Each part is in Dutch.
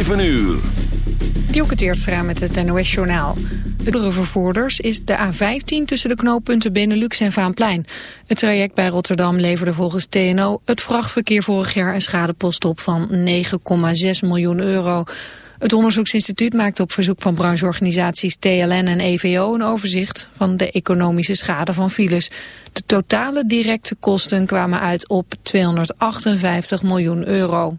7 uur. Dielke Teertstra met het NOS-journaal. De vervoerders is de A15 tussen de knooppunten Benelux en Vaanplein. Het traject bij Rotterdam leverde volgens TNO het vrachtverkeer vorig jaar een schadepost op van 9,6 miljoen euro. Het onderzoeksinstituut maakte op verzoek van brancheorganisaties TLN en EVO een overzicht van de economische schade van files. De totale directe kosten kwamen uit op 258 miljoen euro.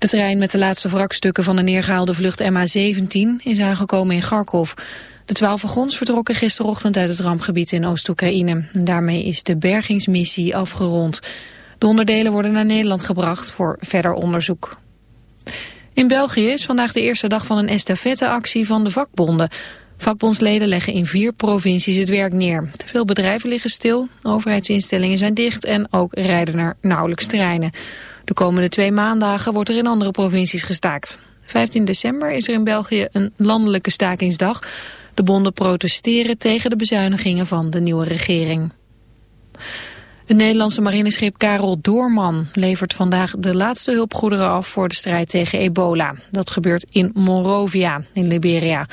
De trein met de laatste wrakstukken van de neergehaalde vlucht MH17 is aangekomen in Kharkov. De twaalf wagons vertrokken gisterochtend uit het rampgebied in Oost-Oekraïne. Daarmee is de bergingsmissie afgerond. De onderdelen worden naar Nederland gebracht voor verder onderzoek. In België is vandaag de eerste dag van een estafetteactie van de vakbonden. Vakbondsleden leggen in vier provincies het werk neer. Veel bedrijven liggen stil, overheidsinstellingen zijn dicht en ook rijden er nauwelijks treinen. De komende twee maandagen wordt er in andere provincies gestaakt. 15 december is er in België een landelijke stakingsdag. De bonden protesteren tegen de bezuinigingen van de nieuwe regering. Het Nederlandse marineschip Karel Doorman levert vandaag de laatste hulpgoederen af voor de strijd tegen ebola. Dat gebeurt in Monrovia in Liberia.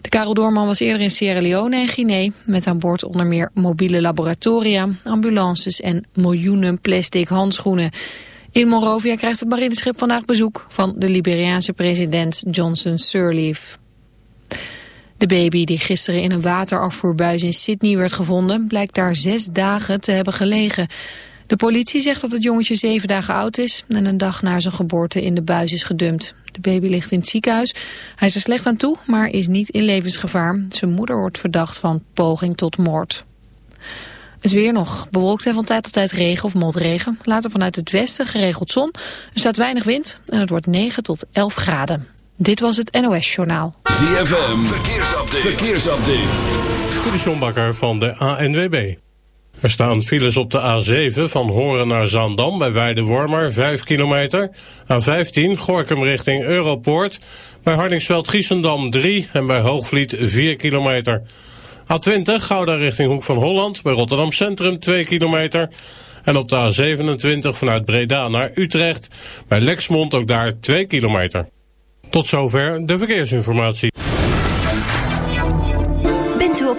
De Karel Doorman was eerder in Sierra Leone en Guinea... met aan boord onder meer mobiele laboratoria, ambulances en miljoenen plastic handschoenen. In Monrovia krijgt het marineschip vandaag bezoek van de Liberiaanse president Johnson Sirleaf. De baby die gisteren in een waterafvoerbuis in Sydney werd gevonden... blijkt daar zes dagen te hebben gelegen. De politie zegt dat het jongetje zeven dagen oud is... en een dag na zijn geboorte in de buis is gedumpt. De baby ligt in het ziekenhuis. Hij is er slecht aan toe, maar is niet in levensgevaar. Zijn moeder wordt verdacht van poging tot moord. Het weer nog bewolkt en van tijd tot tijd regen of motregen. Later vanuit het westen geregeld zon. Er staat weinig wind en het wordt 9 tot 11 graden. Dit was het NOS Journaal. ZFM, verkeersupdate. verkeersupdate. De van de ANWB. Er staan files op de A7 van Horen naar Zaandam bij Weidewormer 5 kilometer. A15 Gorkum richting Europoort. Bij Hardingsveld-Giessendam 3 en bij Hoogvliet 4 kilometer. A20 Gouda richting Hoek van Holland bij Rotterdam Centrum 2 kilometer. En op de A27 vanuit Breda naar Utrecht bij Lexmond ook daar 2 kilometer. Tot zover de verkeersinformatie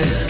yeah.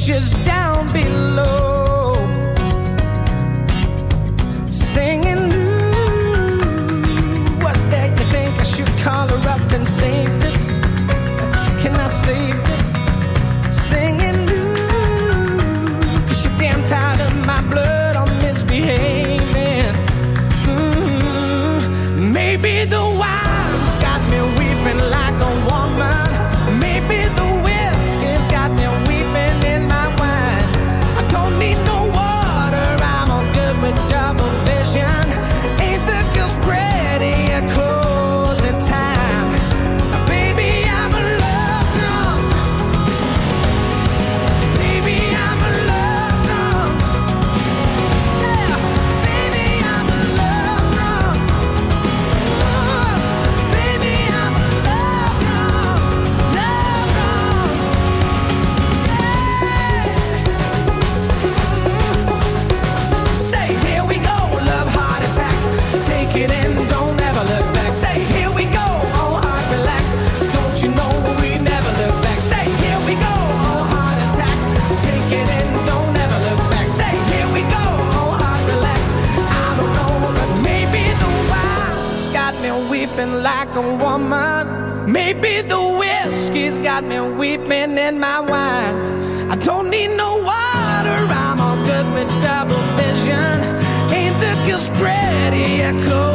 washes down below. Maybe the whiskey's got me weeping in my wine. I don't need no water, I'm all good with double vision. Ain't the girl's pretty, yeah.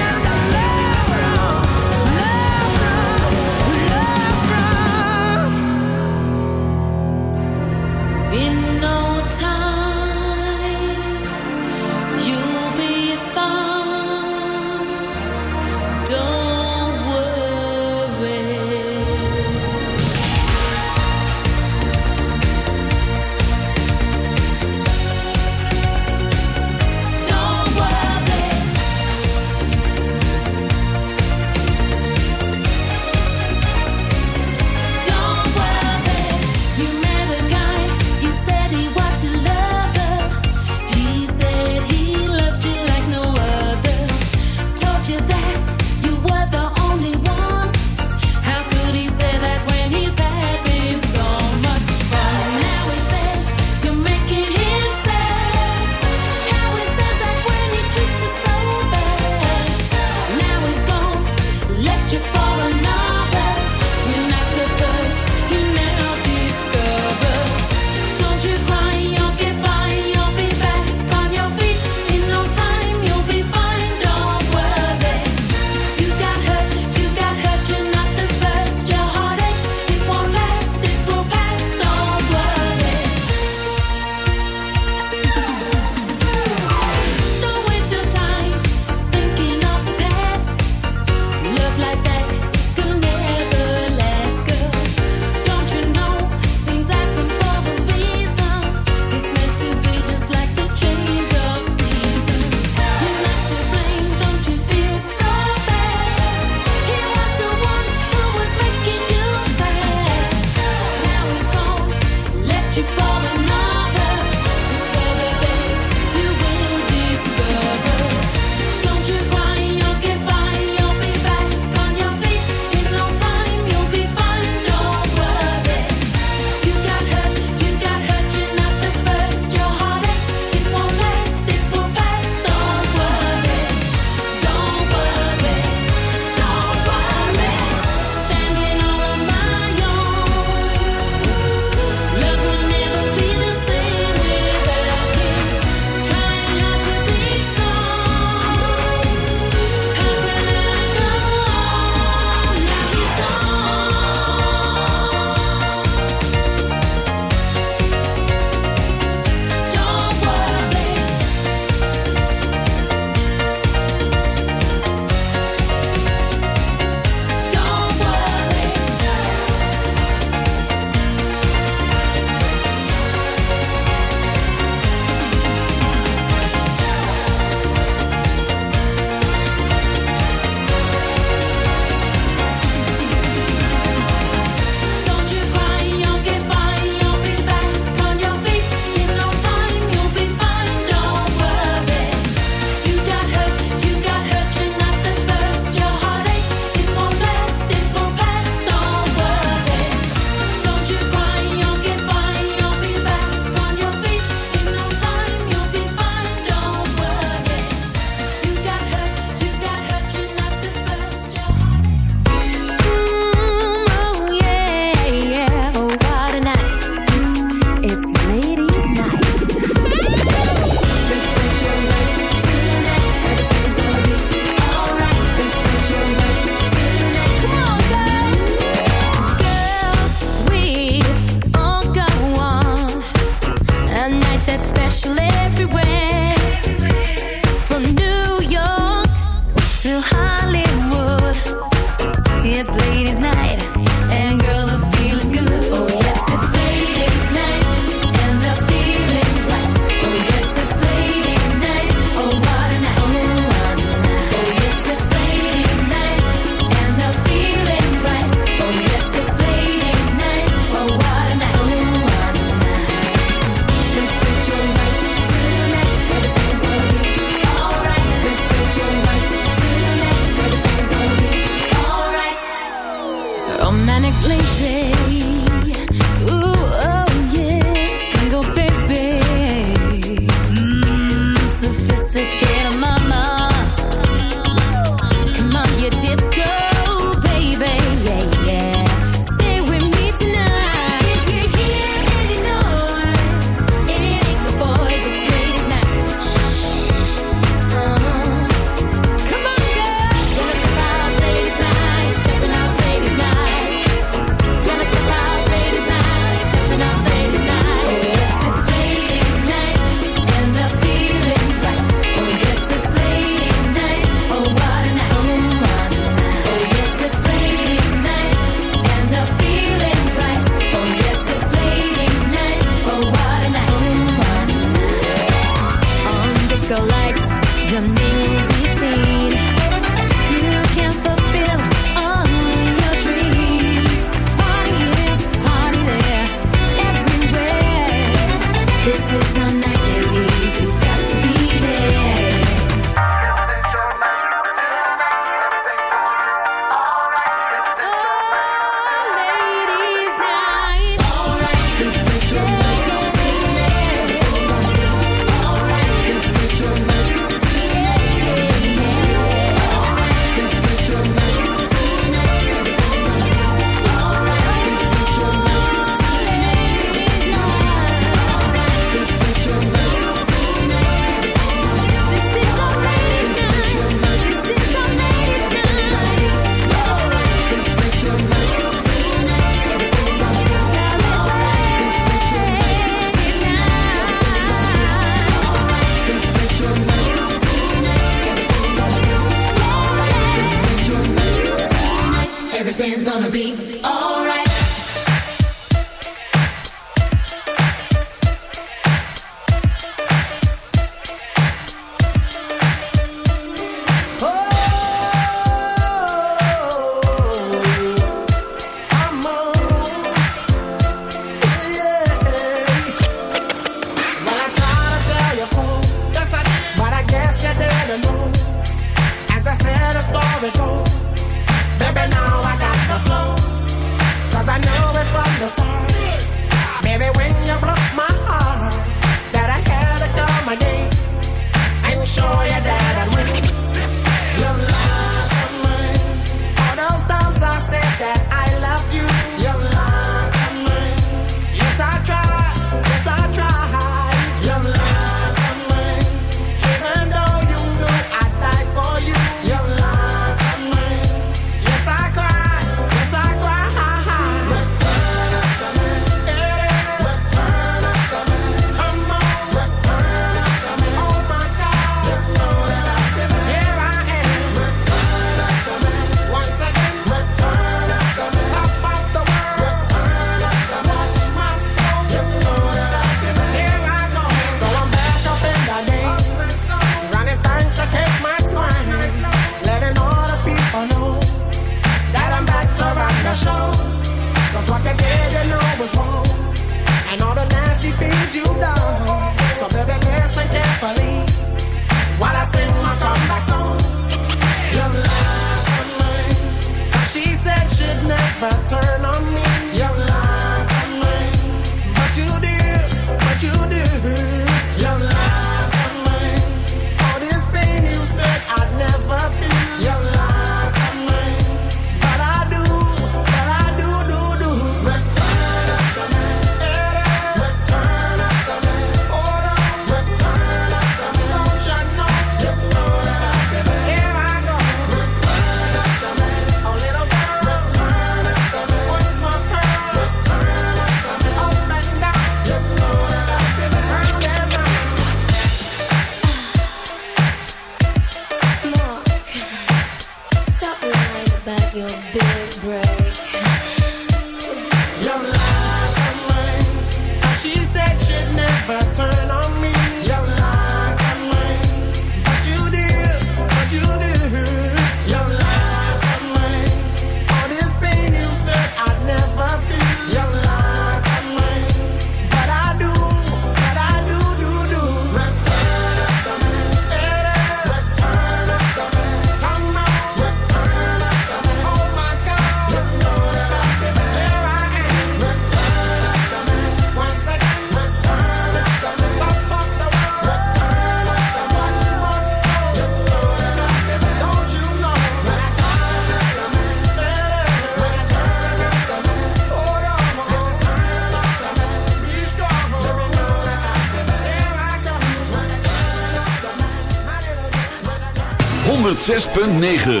106.9